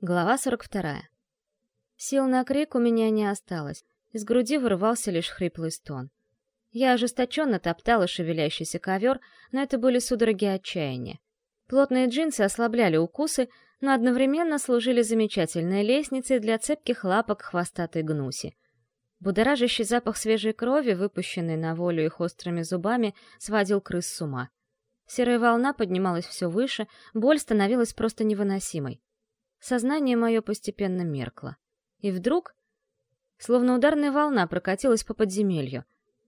Глава 42. Сил на крик у меня не осталось. Из груди вырывался лишь хриплый стон. Я ожесточенно топтала шевелящийся ковер, но это были судороги отчаяния. Плотные джинсы ослабляли укусы, но одновременно служили замечательной лестницей для цепких лапок хвостатой гнуси. Будоражащий запах свежей крови, выпущенный на волю их острыми зубами, сводил крыс с ума. Серая волна поднималась все выше, боль становилась просто невыносимой. Сознание мое постепенно меркло. И вдруг, словно ударная волна прокатилась по подземелью,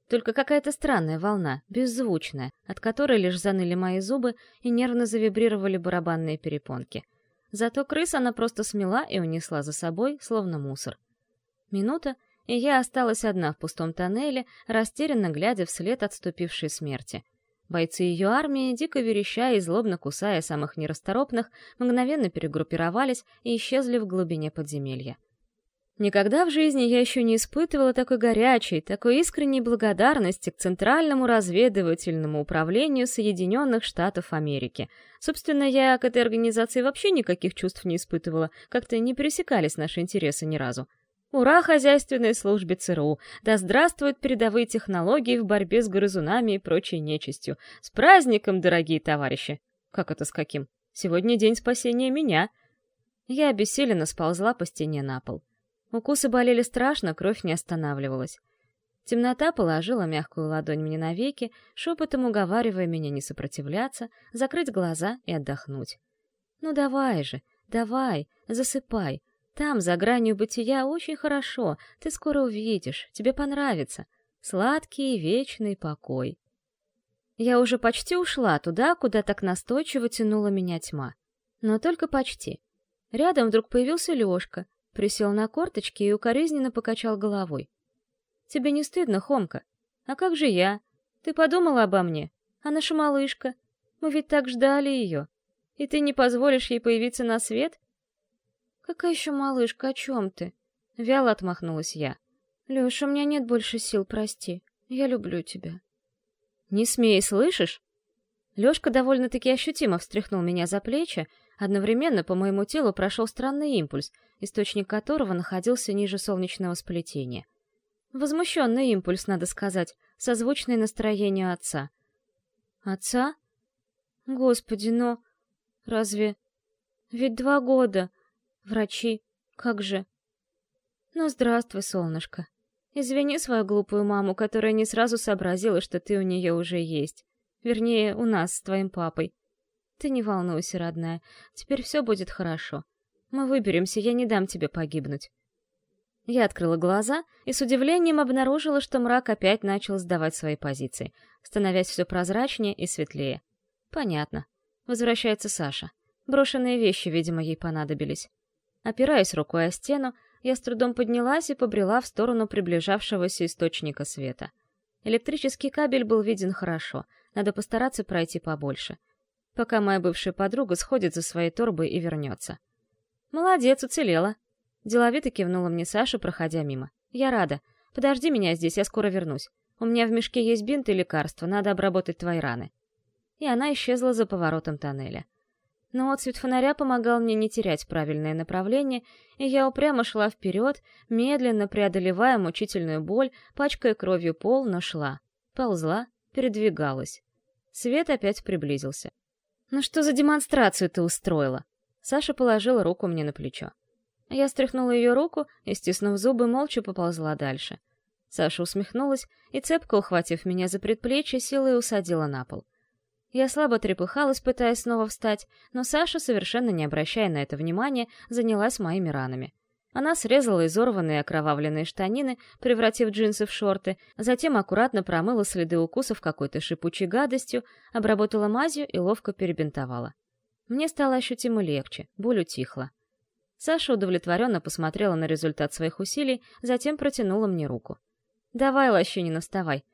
только какая-то странная волна, беззвучная, от которой лишь заныли мои зубы и нервно завибрировали барабанные перепонки. Зато крыс она просто смела и унесла за собой, словно мусор. Минута, и я осталась одна в пустом тоннеле, растерянно глядя вслед отступившей смерти. Бойцы ее армии, дико вереща и злобно кусая самых нерасторопных, мгновенно перегруппировались и исчезли в глубине подземелья. Никогда в жизни я еще не испытывала такой горячей, такой искренней благодарности к Центральному разведывательному управлению Соединенных Штатов Америки. Собственно, я к этой организации вообще никаких чувств не испытывала, как-то не пересекались наши интересы ни разу. Ура хозяйственной службе ЦРУ! Да здравствуют передовые технологии в борьбе с грызунами и прочей нечистью! С праздником, дорогие товарищи! Как это с каким? Сегодня день спасения меня! Я обессиленно сползла по стене на пол. Укусы болели страшно, кровь не останавливалась. Темнота положила мягкую ладонь мне на веки, шепотом уговаривая меня не сопротивляться, закрыть глаза и отдохнуть. «Ну давай же, давай, засыпай, там, за гранью бытия, очень хорошо, ты скоро увидишь, тебе понравится. Сладкий вечный покой. Я уже почти ушла туда, куда так настойчиво тянула меня тьма. Но только почти. Рядом вдруг появился Лёшка, присел на корточки и укоризненно покачал головой. «Тебе не стыдно, Хомка? А как же я? Ты подумала обо мне? А наша малышка? Мы ведь так ждали ее. И ты не позволишь ей появиться на свет? «Какая еще малышка, о чем ты?» Вяло отмахнулась я. «Леша, у меня нет больше сил, прости. Я люблю тебя». «Не смей, слышишь?» Лёшка довольно-таки ощутимо встряхнул меня за плечи, одновременно по моему телу прошел странный импульс, источник которого находился ниже солнечного сплетения. Возмущенный импульс, надо сказать, созвучный настроению отца. «Отца? Господи, но... Разве... Ведь два года... Врачи, как же? Ну, здравствуй, солнышко. Извини свою глупую маму, которая не сразу сообразила, что ты у нее уже есть. Вернее, у нас с твоим папой. Ты не волнуйся, родная, теперь все будет хорошо. Мы выберемся, я не дам тебе погибнуть. Я открыла глаза и с удивлением обнаружила, что мрак опять начал сдавать свои позиции, становясь все прозрачнее и светлее. Понятно. Возвращается Саша. Брошенные вещи, видимо, ей понадобились. Опираясь рукой о стену, я с трудом поднялась и побрела в сторону приближавшегося источника света. Электрический кабель был виден хорошо, надо постараться пройти побольше. Пока моя бывшая подруга сходит за своей торбой и вернется. «Молодец, уцелела!» Деловито кивнула мне Саша, проходя мимо. «Я рада. Подожди меня здесь, я скоро вернусь. У меня в мешке есть бинт и лекарства, надо обработать твои раны». И она исчезла за поворотом тоннеля но отсвет фонаря помогал мне не терять правильное направление, и я упрямо шла вперед, медленно преодолевая мучительную боль, пачкая кровью пол, но шла. Ползла, передвигалась. Свет опять приблизился. «Ну что за демонстрацию ты устроила?» Саша положила руку мне на плечо. Я стряхнула ее руку и, стиснув зубы, молча поползла дальше. Саша усмехнулась и, цепко ухватив меня за предплечье, силой усадила на пол. Я слабо трепыхалась, пытаясь снова встать, но Саша, совершенно не обращая на это внимания, занялась моими ранами. Она срезала изорванные окровавленные штанины, превратив джинсы в шорты, затем аккуратно промыла следы укусов какой-то шипучей гадостью, обработала мазью и ловко перебинтовала. Мне стало ощутимо легче, боль утихла. Саша удовлетворенно посмотрела на результат своих усилий, затем протянула мне руку. «Давай, Лощинина, вставай.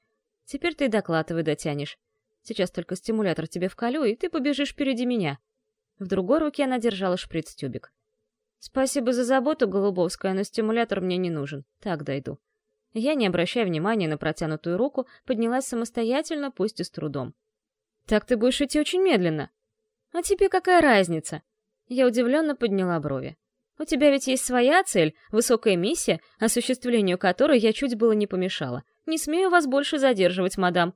Теперь ты докладывай дотянешь. Сейчас только стимулятор тебе вколю, и ты побежишь впереди меня. В другой руке она держала шприц-тюбик. Спасибо за заботу, Голубовская, но стимулятор мне не нужен. Так дойду. Я, не обращая внимания на протянутую руку, поднялась самостоятельно, пусть и с трудом. «Так ты будешь идти очень медленно». «А тебе какая разница?» Я удивленно подняла брови. У тебя ведь есть своя цель, высокая миссия, осуществлению которой я чуть было не помешала. Не смею вас больше задерживать, мадам.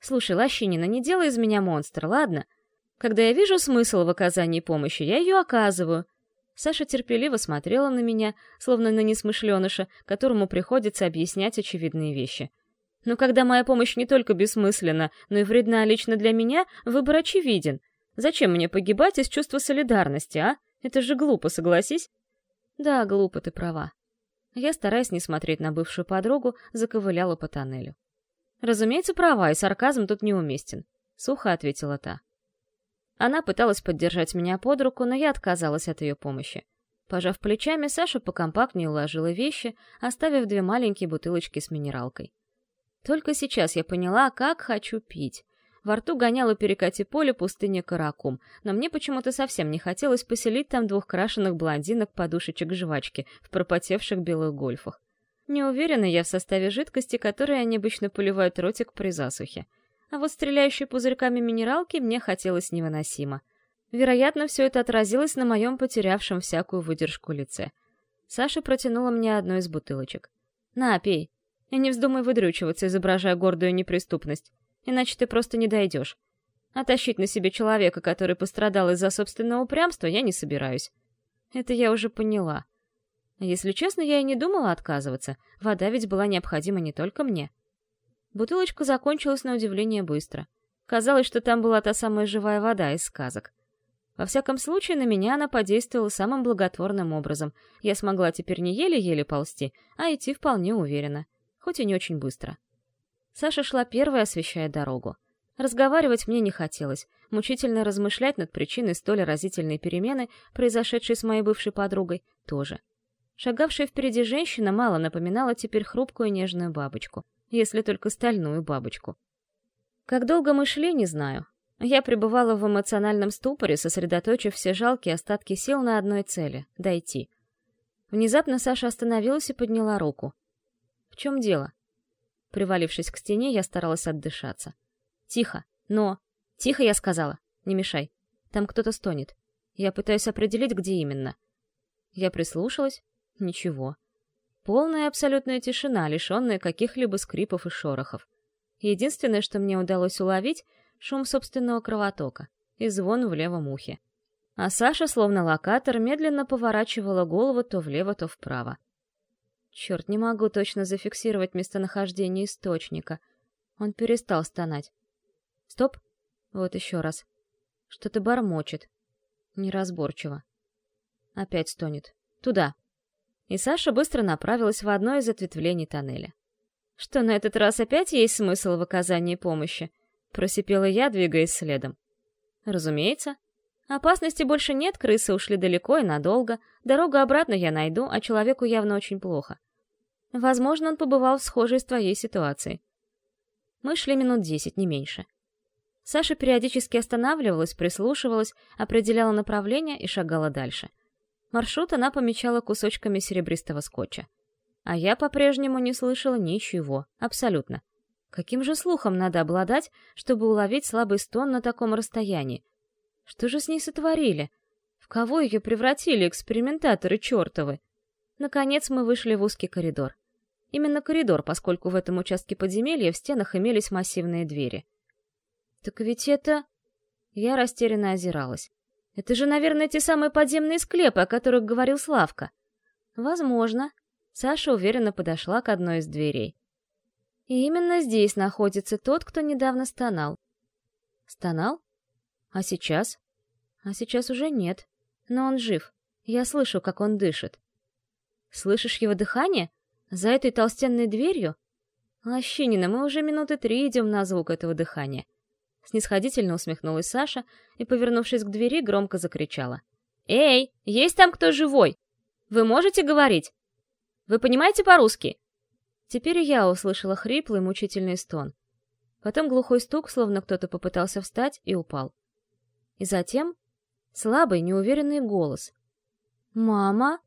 Слушай, Лощинина, не делай из меня монстр, ладно? Когда я вижу смысл в оказании помощи, я ее оказываю. Саша терпеливо смотрела на меня, словно на несмышленыша, которому приходится объяснять очевидные вещи. Но когда моя помощь не только бессмысленна, но и вредна лично для меня, выбор очевиден. Зачем мне погибать из чувства солидарности, а? Это же глупо, согласись? Да, глупо, ты права. Я, стараясь не смотреть на бывшую подругу, заковыляла по тоннелю. Разумеется, права, и сарказм тут неуместен. Сухо ответила та. Она пыталась поддержать меня под руку, но я отказалась от ее помощи. Пожав плечами, Саша покомпактнее уложила вещи, оставив две маленькие бутылочки с минералкой. Только сейчас я поняла, как хочу пить. Во рту гоняла перекати поле пустыня Каракум, но мне почему-то совсем не хотелось поселить там двух крашеных блондинок-подушечек жвачки в пропотевших белых гольфах. Не уверена я в составе жидкости, которой они обычно поливают ротик при засухе а вот стреляющие пузырьками минералки мне хотелось невыносимо. Вероятно, все это отразилось на моем потерявшем всякую выдержку лице. Саша протянула мне одну из бутылочек. «На, пей. И не вздумай выдрючиваться, изображая гордую неприступность, иначе ты просто не дойдешь. А тащить на себе человека, который пострадал из-за собственного упрямства, я не собираюсь. Это я уже поняла. Если честно, я и не думала отказываться. Вода ведь была необходима не только мне. Бутылочка закончилась на удивление быстро. Казалось, что там была та самая живая вода из сказок. Во всяком случае, на меня она подействовала самым благотворным образом. Я смогла теперь не еле-еле ползти, а идти вполне уверенно, хоть и не очень быстро. Саша шла первой, освещая дорогу. Разговаривать мне не хотелось, мучительно размышлять над причиной столь разительной перемены, произошедшей с моей бывшей подругой, тоже. Шагавшая впереди женщина мало напоминала теперь хрупкую нежную бабочку — если только стальную бабочку. Как долго мы шли, не знаю. Я пребывала в эмоциональном ступоре, сосредоточив все жалкие остатки сил на одной цели — дойти. Внезапно Саша остановилась и подняла руку. «В чем дело?» Привалившись к стене, я старалась отдышаться. «Тихо, но...» «Тихо, я сказала. Не мешай. Там кто-то стонет. Я пытаюсь определить, где именно». Я прислушалась. Ничего. Полная абсолютная тишина, лишенная каких-либо скрипов и шорохов. Единственное, что мне удалось уловить — шум собственного кровотока и звон в левом ухе. А Саша, словно локатор, медленно поворачивала голову то влево, то вправо. Черт, не могу точно зафиксировать местонахождение источника. Он перестал стонать. Стоп. Вот еще раз. Что-то бормочет. Неразборчиво. Опять стонет. Туда и Саша быстро направилась в одно из ответвлений тоннеля. «Что, на этот раз опять есть смысл в оказании помощи?» — просипела я, двигаясь следом. «Разумеется. Опасности больше нет, крысы ушли далеко и надолго, дорогу обратно я найду, а человеку явно очень плохо. Возможно, он побывал в схожей с твоей ситуации. Мы шли минут десять, не меньше. Саша периодически останавливалась, прислушивалась, определяла направление и шагала дальше — Маршрут она помечала кусочками серебристого скотча. А я по-прежнему не слышала ничего, абсолютно. Каким же слухом надо обладать, чтобы уловить слабый стон на таком расстоянии? Что же с ней сотворили? В кого ее превратили экспериментаторы чертовы? Наконец мы вышли в узкий коридор. Именно коридор, поскольку в этом участке подземелья в стенах имелись массивные двери. «Так ведь это...» Я растерянно озиралась. Это же, наверное, те самые подземные склепы, о которых говорил Славка. Возможно. Саша уверенно подошла к одной из дверей. И именно здесь находится тот, кто недавно стонал. Стонал? А сейчас? А сейчас уже нет. Но он жив. Я слышу, как он дышит. Слышишь его дыхание? За этой толстенной дверью? Лощинина, мы уже минуты три идем на звук этого дыхания. Снисходительно усмехнулась Саша и, повернувшись к двери, громко закричала. «Эй, есть там кто живой? Вы можете говорить? Вы понимаете по-русски?» Теперь я услышала хриплый, мучительный стон. Потом глухой стук, словно кто-то попытался встать и упал. И затем слабый, неуверенный голос. «Мама?»